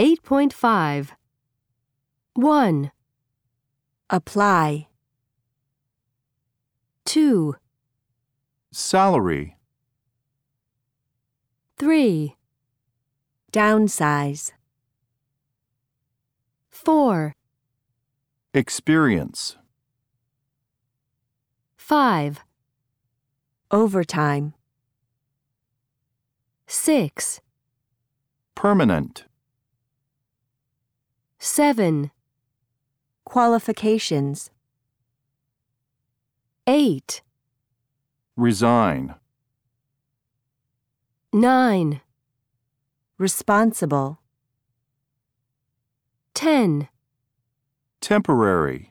8.5 1, apply, 2, salary, 3, downsize, 4, experience, 5, overtime, 6, permanent, 7, qualifications, 8, resign, 9, responsible, 10. temporary.